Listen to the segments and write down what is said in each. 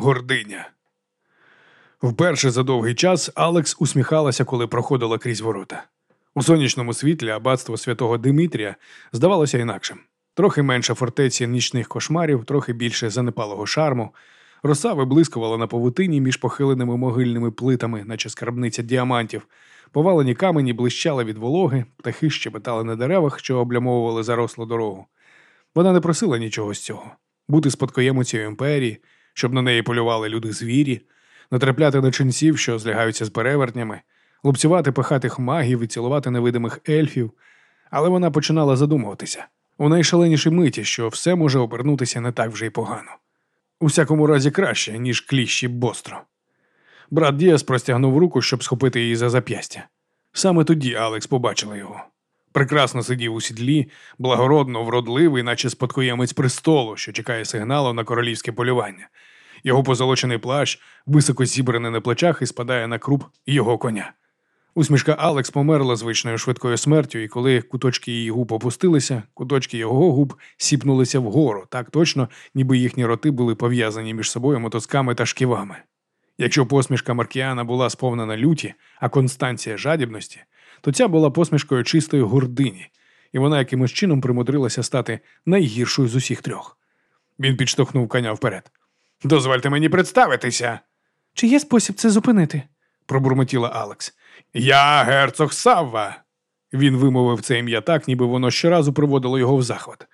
гординя. Вперше за довгий час Алекс усміхалася, коли проходила крізь ворота. У сонячному світлі аббатство святого Димитрія здавалося інакшим. Трохи менше фортеці нічних кошмарів, трохи більше занепалого шарму. Роса виблискувала на павутині між похиленими могильними плитами, наче скарбниця діамантів. Повалені камені блищали від вологи, птахи щебетали на деревах, що облямовували зарослу дорогу. Вона не просила нічого з цього бути спадкоємицею імперії, щоб на неї полювали люди звірі, натрапляти на ченців, що злягаються з перевертнями, лупцювати пихатих магів і цілувати невидимих ельфів. Але вона починала задумуватися у найшаленішій миті, що все може обернутися не так вже й погано. У всякому разі краще, ніж кліщі бостро. Брат Діас простягнув руку, щоб схопити її за зап'ястя. Саме тоді Алекс побачила його. Прекрасно сидів у сідлі, благородно, вродливий, наче спадкоємець престолу, що чекає сигналу на королівське полювання. Його позолочений плащ високо зібраний на плечах і спадає на круп його коня. Усмішка Алекс померла звичною швидкою смертю, і коли куточки її губ опустилися, куточки його губ сіпнулися вгору, так точно, ніби їхні роти були пов'язані між собою мотосками та шківами. Якщо посмішка Маркіана була сповнена люті, а констанція жадібності, то ця була посмішкою чистої гордині, і вона якимось чином примудрилася стати найгіршою з усіх трьох. Він підштовхнув коня вперед. Дозвольте мені представитися. Чи є спосіб це зупинити? пробурмотіла Алекс. Я герцог Савва. Він вимовив це ім'я так, ніби воно щоразу приводило його в захват.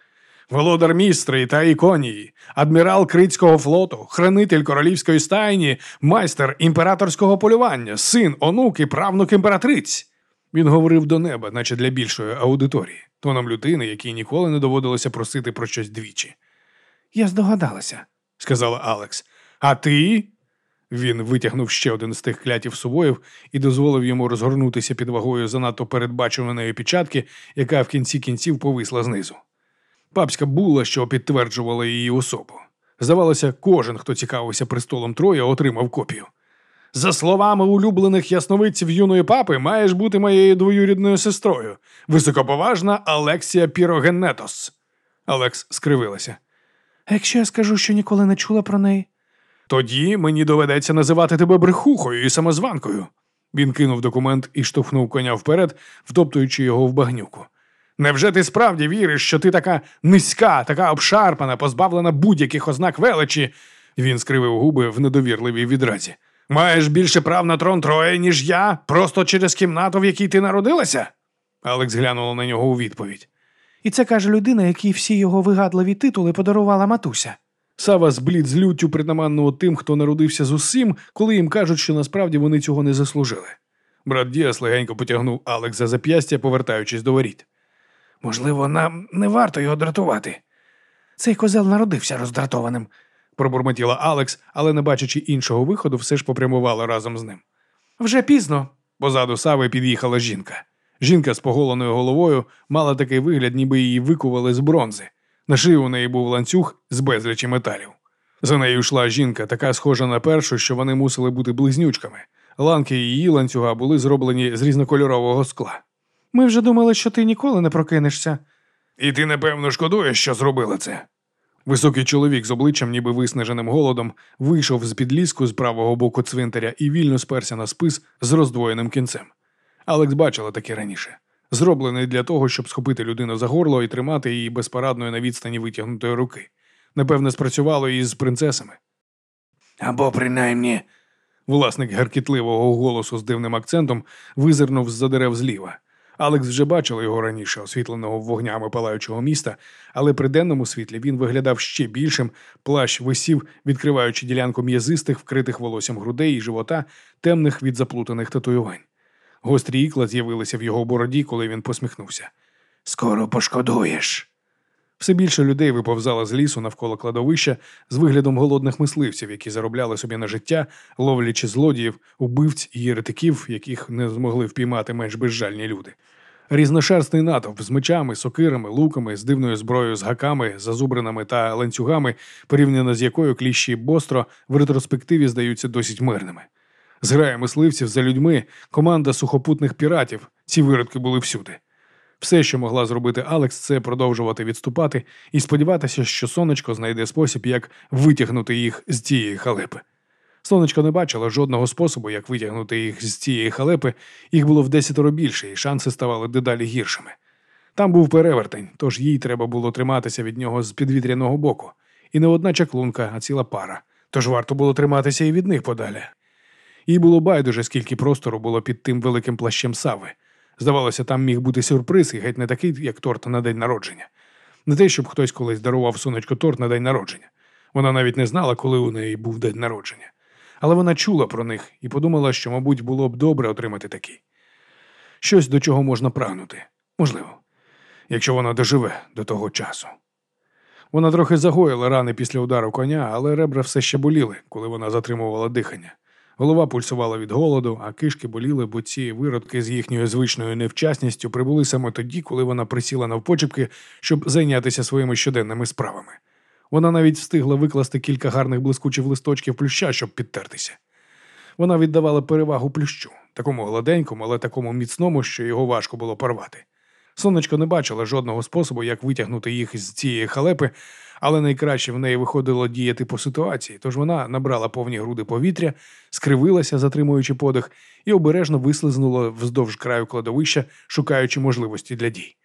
Володар містрі та іконії, адмірал Критського флоту, хранитель королівської стайні, майстер імператорського полювання, син, онук і правнук імператриць. Він говорив до неба, наче для більшої аудиторії, тоном людини, якій ніколи не доводилося просити про щось двічі. Я здогадалася, сказала Алекс. А ти? Він витягнув ще один з тих клятів сувоїв і дозволив йому розгорнутися під вагою занадто передбачуваної печатки, яка в кінці кінців повисла знизу. Папська була, що підтверджувала її особу. Здавалося, кожен, хто цікавився престолом Троя, отримав копію. За словами улюблених ясновидців юної папи, маєш бути моєю двоюрідною сестрою, високоповажна Алексія Пірогенетос. Алекс скривилася. А якщо я скажу, що ніколи не чула про неї? Тоді мені доведеться називати тебе брехухою і самозванкою. Він кинув документ і штовхнув коня вперед, втоптуючи його в багнюку. Невже ти справді віриш, що ти така низька, така обшарпана, позбавлена будь-яких ознак величі? Він скривив губи в недовірливій відразі. Маєш більше прав на трон троє, ніж я, просто через кімнату, в якій ти народилася? Алекс глянула на нього у відповідь. І це каже людина, якій всі його вигадливі титули подарувала матуся. Сава зблід з люттю притаманного тим, хто народився з усім, коли їм кажуть, що насправді вони цього не заслужили. Брат Діас легенько потягнув Алекс за зап'ястя, повертаючись до воріт. Можливо, нам не варто його дратувати. Цей козел народився роздратованим, пробурмотіла Алекс, але, не бачачи іншого виходу, все ж попрямувала разом з ним. Вже пізно. Позаду Сави під'їхала жінка. Жінка з поголеною головою мала такий вигляд, ніби її викували з бронзи. На шиї у неї був ланцюг з безлічі металів. За нею йшла жінка, така схожа на першу, що вони мусили бути близнючками. Ланки її ланцюга були зроблені з різнокольорового скла. Ми вже думали, що ти ніколи не прокинешся. І ти, напевно, шкодуєш, що зробила це. Високий чоловік з обличчям, ніби виснаженим голодом, вийшов з під ліску з правого боку цвинтаря і вільно сперся на спис з роздвоєним кінцем. Алекс бачила таке раніше. Зроблений для того, щоб схопити людину за горло і тримати її безпарадною на відстані витягнутої руки. Напевне, спрацювало і з принцесами. Або принаймні. Власник гаркітливого голосу з дивним акцентом визирнув з-за дерев зліва. Алекс вже бачила його раніше, освітленого вогнями палаючого міста, але при денному світлі він виглядав ще більшим, плащ висів, відкриваючи ділянку м'язистих, вкритих волоссям грудей і живота, темних від заплутаних татуювань. Гострі ікла з'явилися в його бороді, коли він посміхнувся. Скоро пошкодуєш. Все більше людей виповзало з лісу навколо кладовища з виглядом голодних мисливців, які заробляли собі на життя, ловлячи злодіїв, убивць і єретиків, яких не змогли впіймати менш безжальні люди. Різношерстний натовп з мечами, сокирами, луками, з дивною зброєю з гаками, зазубринами та ланцюгами, порівняно з якою кліщі бостро в ретроспективі здаються досить мирними. Зграя мисливців за людьми, команда сухопутних піратів. Ці виродки були всюди. Все, що могла зробити Алекс, це продовжувати відступати і сподіватися, що сонечко знайде спосіб, як витягнути їх з цієї халепи. Сонечко не бачило жодного способу, як витягнути їх з цієї халепи, їх було в десятеро більше, і шанси ставали дедалі гіршими. Там був перевертень, тож їй треба було триматися від нього з підвітряного боку. І не одна чаклунка, а ціла пара. Тож варто було триматися і від них подалі. Їй було байдуже, скільки простору було під тим великим плащем Сави. Здавалося, там міг бути сюрприз, і геть не такий, як торт на день народження. Не те, щоб хтось колись дарував сонечко торт на день народження. Вона навіть не знала, коли у неї був день народження. Але вона чула про них і подумала, що, мабуть, було б добре отримати такий. Щось, до чого можна прагнути. Можливо, якщо вона доживе до того часу. Вона трохи загоїла рани після удару коня, але ребра все ще боліли, коли вона затримувала дихання. Голова пульсувала від голоду, а кишки боліли, бо ці виродки з їхньою звичною невчасністю прибули саме тоді, коли вона присіла навпочепки, щоб зайнятися своїми щоденними справами. Вона навіть встигла викласти кілька гарних блискучих листочків плюща, щоб підтертися. Вона віддавала перевагу плющу, такому гладенькому, але такому міцному, що його важко було порвати. Сонечко не бачила жодного способу, як витягнути їх з цієї халепи, але найкраще в неї виходило діяти по ситуації, тож вона набрала повні груди повітря, скривилася, затримуючи подих, і обережно вислизнула вздовж краю кладовища, шукаючи можливості для дій.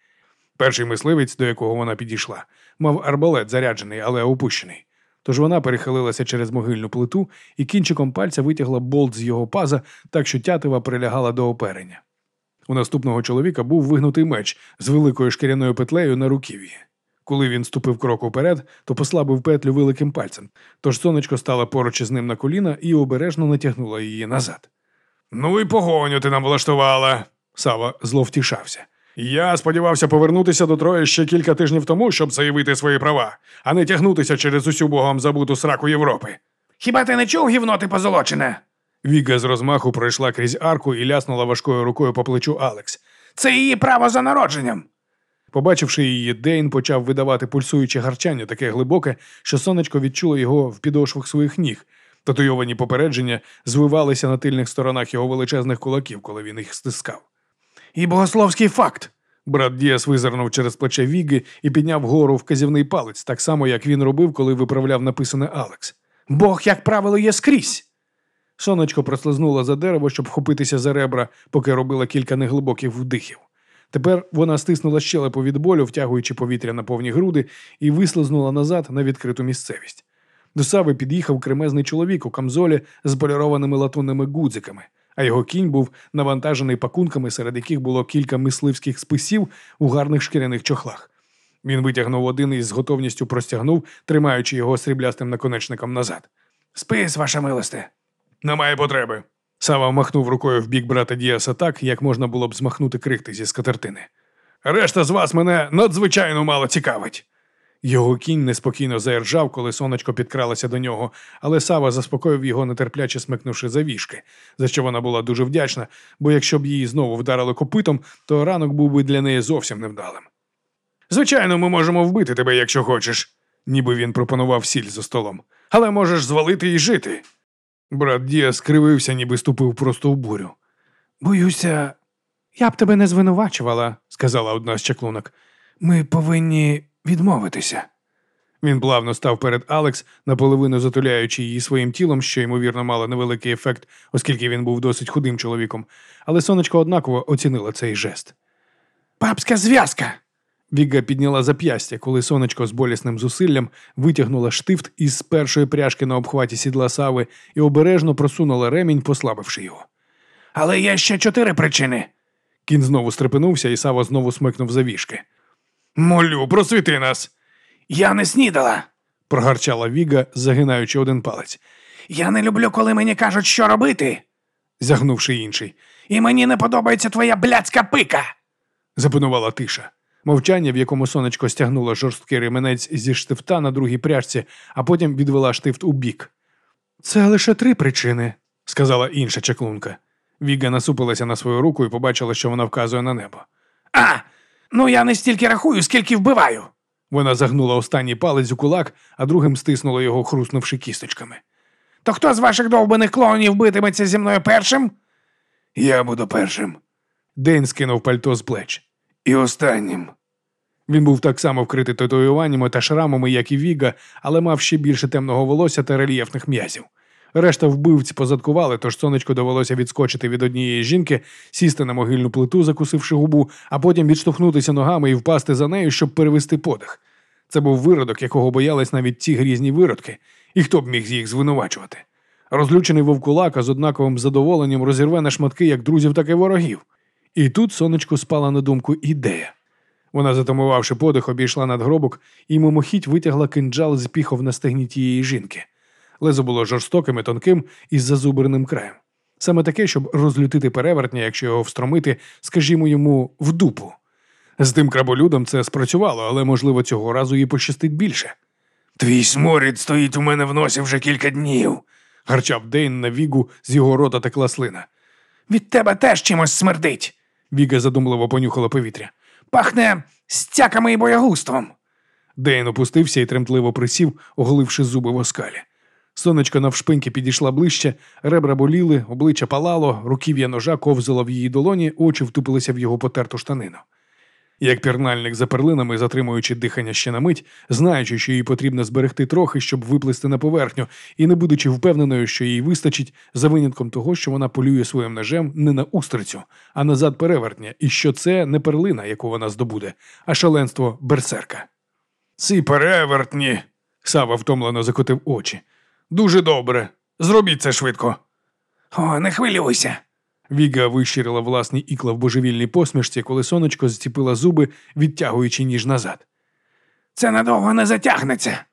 Перший мисливець, до якого вона підійшла, мав арбалет заряджений, але опущений. Тож вона перехилилася через могильну плиту і кінчиком пальця витягла болт з його паза, так що тятива прилягала до оперення. У наступного чоловіка був вигнутий меч з великою шкіряною петлею на руків'ї. Коли він ступив крок уперед, то послабив петлю великим пальцем, тож сонечко стало поруч із ним на коліна і обережно натягнула її назад. Ну і погоню ти нам влаштувала, Сава зло втішався. Я сподівався повернутися до Троє ще кілька тижнів тому, щоб заявити свої права, а не тягнутися через усю богом забуту сраку Європи. Хіба ти не чув гівно ти позолочене? Віга з розмаху пройшла крізь арку і ляснула важкою рукою по плечу Алекс. Це її право за народженням. Побачивши її, Дейн почав видавати пульсуюче гарчання таке глибоке, що сонечко відчуло його в підошвах своїх ніг. Татуйовані попередження звивалися на тильних сторонах його величезних кулаків, коли він їх стискав. І богословський факт. Брат Діас визирнув через плече Віги і підняв вгору вказівний палець, так само, як він робив, коли виправляв написане Алекс. Бог, як правило, є скрізь. Сонечко прослизнула за дерево, щоб вхопитися за ребра, поки робила кілька неглибоких вдихів. Тепер вона стиснула щелепу від болю, втягуючи повітря на повні груди, і вислизнула назад на відкриту місцевість. До Сави під'їхав кремезний чоловік у камзолі з полірованими латунними гудзиками, а його кінь був навантажений пакунками, серед яких було кілька мисливських списів у гарних шкіряних чохлах. Він витягнув один і з готовністю простягнув, тримаючи його сріблястим наконечником назад. Спис, ваша милосте. Немає потреби. Сава махнув рукою в бік брата Діаса так, як можна було б змахнути крихти зі скатертини. Решта з вас мене надзвичайно мало цікавить. Його кінь неспокійно заіржав, коли сонечко підкралося до нього, але Сава заспокоїв його, нетерпляче смикнувши за вішки, за що вона була дуже вдячна, бо якщо б її знову вдарили копитом, то ранок був би для неї зовсім невдалим. Звичайно, ми можемо вбити тебе, якщо хочеш, ніби він пропонував сіль за столом, але можеш звалити і жити. Брат Дія скривився, ніби ступив просто в бурю. Боюся, я б тебе не звинувачувала, сказала одна з чаклунок. Ми повинні відмовитися. Він плавно став перед Алекс, наполовину затуляючи її своїм тілом, що ймовірно мало невеликий ефект, оскільки він був досить худим чоловіком, але сонечко однаково оцінило цей жест. Папська зв'язка. Віга підняла зап'ястя, коли сонечко з болісним зусиллям витягнула штифт із першої пряжки на обхваті сідла сави і обережно просунула ремінь, послабивши його. Але є ще чотири причини. Кін знову стрепенувся, і Сава знову смикнув за вішки. Молю, просвіти нас. Я не снідала, прогарчала Віга, загинаючи один палець. Я не люблю, коли мені кажуть, що робити, загнувши інший. І мені не подобається твоя блядська пика. запанувала тиша. Мовчання, в якому сонечко стягнуло жорсткий ременець зі штифта на другій пряжці, а потім відвела штифт у бік. Це лише три причини, сказала інша чаклунка. Віга насупилася на свою руку і побачила, що вона вказує на небо. А, ну я не стільки рахую, скільки вбиваю. Вона загнула останній палець у кулак, а другим стиснула його, хруснувши кісточками. То хто з ваших довбаних клоунів битиметься зі мною першим? Я буду першим. Дейн скинув пальто з плеч. І останнім. Він був так само вкритий татуюваннями та шрамами, як і Віга, але мав ще більше темного волосся та рельєфних м'язів. Решта вбивць позадкували, тож сонечку довелося відскочити від однієї жінки, сісти на могильну плиту, закусивши губу, а потім відштовхнутися ногами і впасти за нею, щоб перевести подих. Це був виродок, якого боялись навіть ці грізні виродки, і хто б міг їх звинувачувати. Розлючений вовкулака з однаковим задоволенням розірве на шматки як друзів, так і ворогів. І тут сонечку спала на думку ідея. Вона, затамувавши подих, обійшла надгробок і мимохідь витягла кинджал з піхов на стегні тієї жінки. Лезо було жорстоким і тонким із зазубреним краєм. Саме таке, щоб розлютити перевертня, якщо його встромити, скажімо йому, в дупу. З тим краболюдом це спрацювало, але, можливо, цього разу їй пощастить більше. Твій сморід стоїть у мене в носі вже кілька днів, гарчав Дейн на вігу, з його рота текла слина. Від тебе теж чимось смердить. Віга задумливо понюхала повітря. Пахне стяками і боягуством. Дейн опустився і тремтливо присів, оголивши зуби в оскалі. Сонечко навшпиньки підійшла ближче, ребра боліли, обличчя палало, руків'я ножа ковзало в її долоні, очі втупилися в його потерту штанину. Як пірнальник за перлинами, затримуючи дихання ще на мить, знаючи, що їй потрібно зберегти трохи, щоб виплисти на поверхню, і не будучи впевненою, що їй вистачить, за винятком того, що вона полює своїм ножем не на устрицю, а назад перевертня, і що це не перлина, яку вона здобуде, а шаленство берсерка. Ці перевертні. Сава втомлено закотив очі. Дуже добре. Зробіть це швидко. О, не хвилюйся. Віга вищирила власні ікла в божевільній посмішці, коли сонечко зціпила зуби, відтягуючи ніж назад. Це надовго не затягнеться.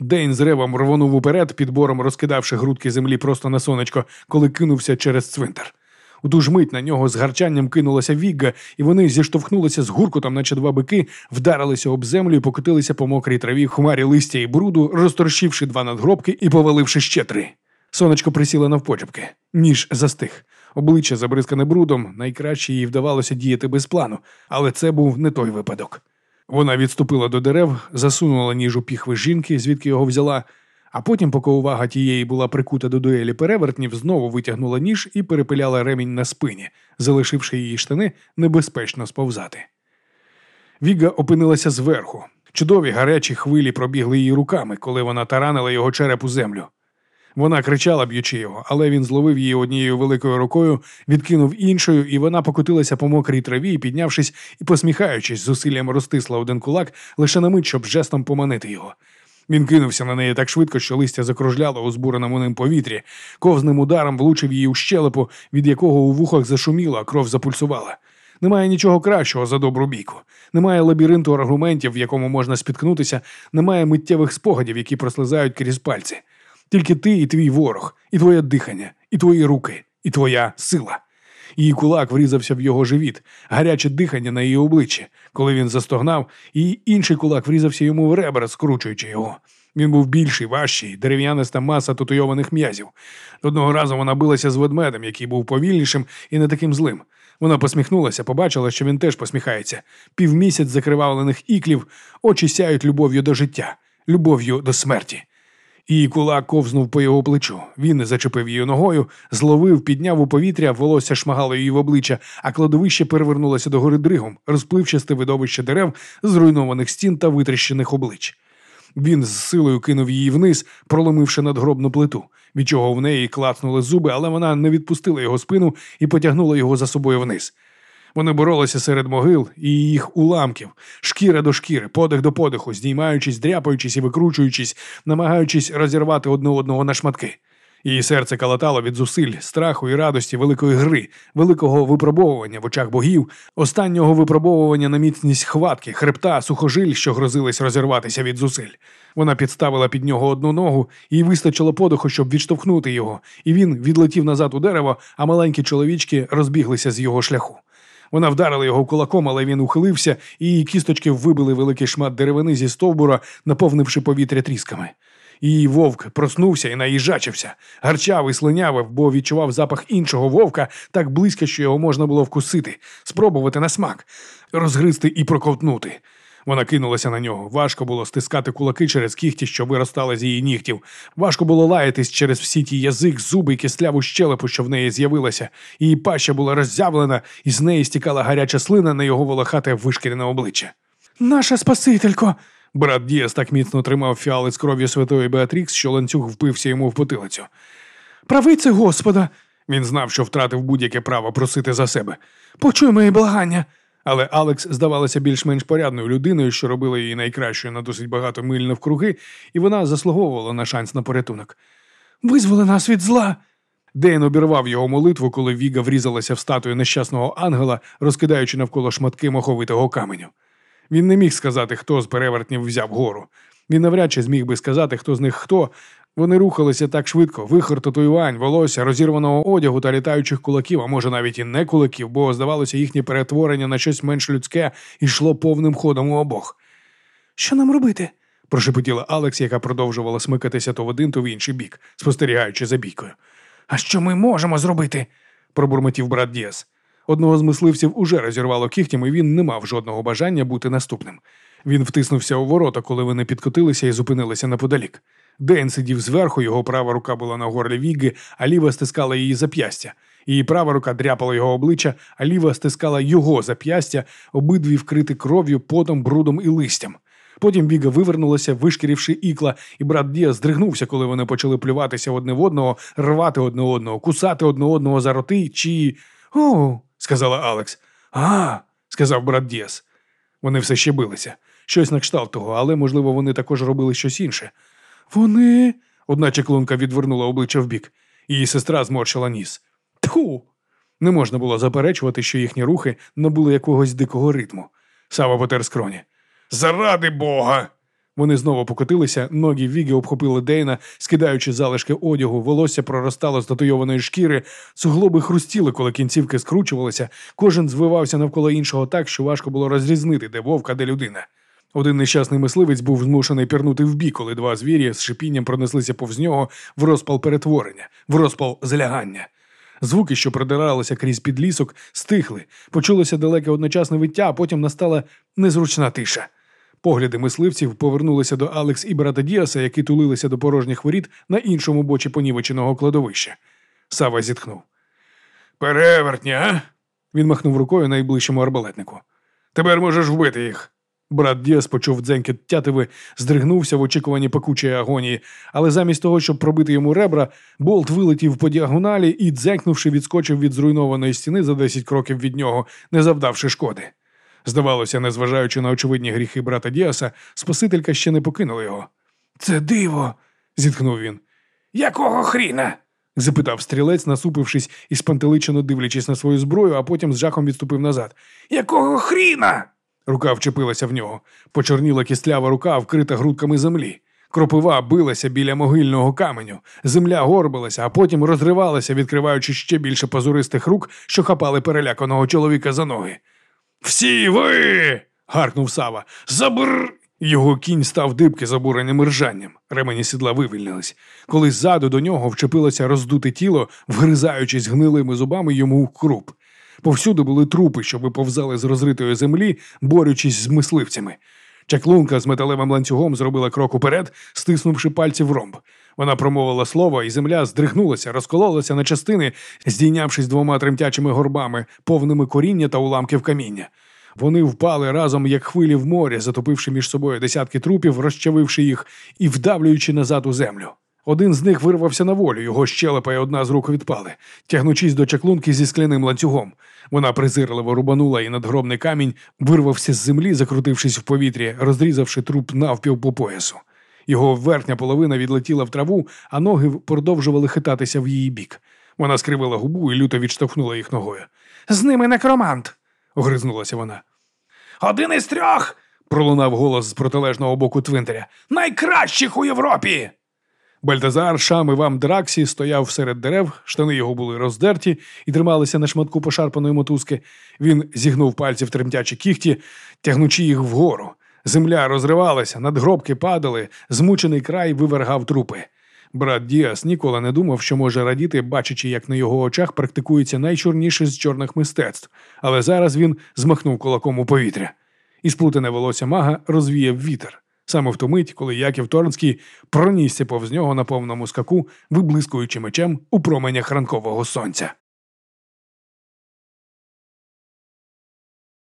Дейн з ревом рвонув уперед, підбором розкидавши грудки землі просто на сонечко, коли кинувся через цвинтар. У ту ж мить на нього з гарчанням кинулася Вігга, і вони зіштовхнулися з гуркутом, наче два бики, вдарилися об землю і покотилися по мокрій траві хмарі листя і бруду, розторщивши два надгробки і поваливши ще три. Сонечко присіло навпочепки. Ніж застиг. Обличчя забризкане брудом, найкраще їй вдавалося діяти без плану, але це був не той випадок. Вона відступила до дерев, засунула ніж у піхви жінки, звідки його взяла, а потім, поки увага тієї була прикута до дуелі перевертнів, знову витягнула ніж і перепиляла ремінь на спині, залишивши її штани небезпечно сповзати. Віга опинилася зверху. Чудові гарячі хвилі пробігли її руками, коли вона таранила його череп у землю. Вона кричала, б'ючи його, але він зловив її однією великою рукою, відкинув іншою, і вона покотилася по мокрій траві, піднявшись і посміхаючись, зусиллям розтисла один кулак лише на мить, щоб жестом поманити його. Він кинувся на неї так швидко, що листя закружляло у збуреному ним повітрі, ковзним ударом влучив її у щелепу, від якого у вухах зашуміло, а кров запульсувала. Немає нічого кращого за добру бійку. Немає лабіринту аргументів, в якому можна спіткнутися, немає миттєвих спогадів, які прослизають крізь пальці. Тільки ти і твій ворог, і твоє дихання, і твої руки, і твоя сила. Її кулак врізався в його живіт, гаряче дихання на її обличчі, коли він застогнав, і інший кулак врізався йому в ребра, скручуючи його. Він був більший, важчий, дерев'яниста маса татуйованих м'язів. Одного разу вона билася з ведмедем, який був повільнішим і не таким злим. Вона посміхнулася, побачила, що він теж посміхається. Півмісяць закривавлених іклів, очі сяють любов'ю до життя, любов'ю до смерті. Її кулак ковзнув по його плечу. Він зачепив її ногою, зловив, підняв у повітря, волосся шмагало її в обличчя, а кладовище перевернулося до гори дригом, розпливчасте видовище дерев, зруйнованих стін та витріщених облич. Він з силою кинув її вниз, проломивши надгробну плиту, від чого в неї клацнули зуби, але вона не відпустила його спину і потягнула його за собою вниз. Вони боролися серед могил і їх уламків, шкіра до шкіри, подих до подиху, здіймаючись, дряпаючись і викручуючись, намагаючись розірвати одне одного на шматки. Її серце калатало від зусиль, страху і радості великої гри, великого випробовування в очах богів, останнього випробовування на міцність хватки, хребта, сухожиль, що грозились розірватися від зусиль. Вона підставила під нього одну ногу, їй вистачило подиху, щоб відштовхнути його, і він відлетів назад у дерево, а маленькі чоловічки розбіглися з його шляху. Вона вдарила його кулаком, але він ухилився, і її кісточки вибили великий шмат деревини зі стовбура, наповнивши повітря трісками. Її вовк проснувся і наїжачився, гарчав і слинявив, бо відчував запах іншого вовка так близько, що його можна було вкусити, спробувати на смак, розгризти і проковтнути. Вона кинулася на нього. Важко було стискати кулаки через кіхті, що виростали з її нігтів. Важко було лаятись через всі ті язик, зуби і кисляву щелепу, що в неї з'явилася. Її паща була роззявлена, і з неї стікала гаряча слина на його волохате вишкірене обличчя. Наша Спасителько. Брат Діас так міцно тримав фіали з кров'ю святої Беатрікс, що ланцюг впився йому в потилицю. Правице Господа. Він знав, що втратив будь-яке право просити за себе. Почуй мої благання. Але Алекс здавалася більш-менш порядною людиною, що робила її найкращою на досить багато миль навкруги, і вона заслуговувала на шанс на порятунок. Визволи нас від зла. Дейн обірвав його молитву, коли Віга врізалася в статую нещасного ангела, розкидаючи навколо шматки моховитого каменю. Він не міг сказати, хто з перевертнів взяв гору. Він навряд чи зміг би сказати, хто з них хто. Вони рухалися так швидко, вихор татуювань, волосся, розірваного одягу та літаючих кулаків, а може навіть і не кулаків, бо, здавалося, їхнє перетворення на щось менш людське йшло повним ходом у обох. Що нам робити? прошепотіла Алекс, яка продовжувала смикатися то в один, то в інший бік, спостерігаючи за бійкою. А що ми можемо зробити? пробурмотів брат Діас. Одного з мисливців уже розірвало кігтям, і він не мав жодного бажання бути наступним. Він втиснувся у ворота, коли вони підкотилися і зупинилися неподалік. Дейн сидів зверху, його права рука була на горлі Віги, а ліва стискала її зап'ястя. Її права рука дряпала його обличчя, а ліва стискала його зап'ястя, обидві вкриті кров'ю, потом, брудом і листям. Потім Віга вивернулася, вишкіривши ікла, і брат Дія здригнувся, коли вони почали плюватися одне в одного, рвати одне одного, кусати одне одного за роти чи. О, сказала Алекс. А, сказав брат Діас. Вони все ще билися. Щось на кшталт того, але, можливо, вони також робили щось інше. Вони. Одна чеклунка відвернула обличчя вбік. Її сестра зморщила ніс. Тху! Не можна було заперечувати, що їхні рухи набули якогось дикого ритму. Сава потер скроні. Заради Бога! Вони знову покотилися, ноги Віги обхопили Дейна, скидаючи залишки одягу, волосся проростало з татуйованої шкіри, суглоби хрустіли, коли кінцівки скручувалися, кожен звивався навколо іншого так, що важко було розрізнити, де вовка, де людина. Один нещасний мисливець був змушений пірнути в бік, коли два звірі з шипінням пронеслися повз нього в розпал перетворення, в розпал злягання. Звуки, що продиралися крізь підлісок, стихли, почулося далеке одночасне виття, а потім настала незручна тиша. Погляди мисливців повернулися до Алекс і брата Діаса, які тулилися до порожніх воріт на іншому бочі понівеченого кладовища. Сава зітхнув. Перевертня? Він махнув рукою найближчому арбалетнику. Тепер можеш вбити їх. Брат Діас почув дзенькіт тятиви, здригнувся в очікуванні пекучої агонії, але замість того, щоб пробити йому ребра, болт вилетів по діагоналі і, дзенькнувши, відскочив від зруйнованої стіни за 10 кроків від нього, не завдавши шкоди. Здавалося, незважаючи на очевидні гріхи брата Діаса, Спасителька ще не покинула його. Це диво. зітхнув він. Якого хріна? запитав стрілець, насупившись і спантеличено дивлячись на свою зброю, а потім з жахом відступив назад. Якого хріна? Рука вчепилася в нього. Почорніла кістлява рука, вкрита грудками землі. Кропива билася біля могильного каменю, земля горбилася, а потім розривалася, відкриваючи ще більше пазуристих рук, що хапали переляканого чоловіка за ноги. Всі ви. гаркнув Сава. Забр. Його кінь став дибки забуреним ржанням. Ремені сідла вивільнились. Коли ззаду до нього вчепилося роздуте тіло, вгризаючись гнилими зубами йому в круп. Повсюди були трупи, що виповзали з розритої землі, борючись з мисливцями. Чаклунка з металевим ланцюгом зробила крок уперед, стиснувши пальці в ромб. Вона промовила слово, і земля здригнулася, розкололася на частини, здійнявшись двома тремтячими горбами, повними коріння та уламків каміння. Вони впали разом, як хвилі в морі, затопивши між собою десятки трупів, розчавивши їх і вдавлюючи назад у землю. Один з них вирвався на волю, його щелепа й одна з рук відпали, тягнучись до чаклунки зі скляним ланцюгом. Вона презирливо рубанула і надгробний камінь вирвався з землі, закрутившись в повітрі, розрізавши труп навпів по поясу. Його верхня половина відлетіла в траву, а ноги продовжували хитатися в її бік. Вона скривила губу і люто відштовхнула їх ногою. З ними некромант. огризнулася вона. Один із трьох. пролунав голос з протилежного боку Твинтеря. Найкращих у Європі. Бальтазар, Шам Вам Драксі стояв серед дерев, штани його були роздерті і трималися на шматку пошарпаної мотузки. Він зігнув пальці в тремтячі кіхті, тягнучи їх вгору. Земля розривалася, надгробки падали, змучений край вивергав трупи. Брат Діас ніколи не думав, що може радіти, бачачи, як на його очах практикується найчорніше з чорних мистецтв, але зараз він змахнув кулаком у повітря. і сплутане волосся мага розвіяв вітер. Саме в ту мить, коли Яків Торнський пронісся повз нього на повному скаку, виблискуючи мечем у променях ранкового сонця.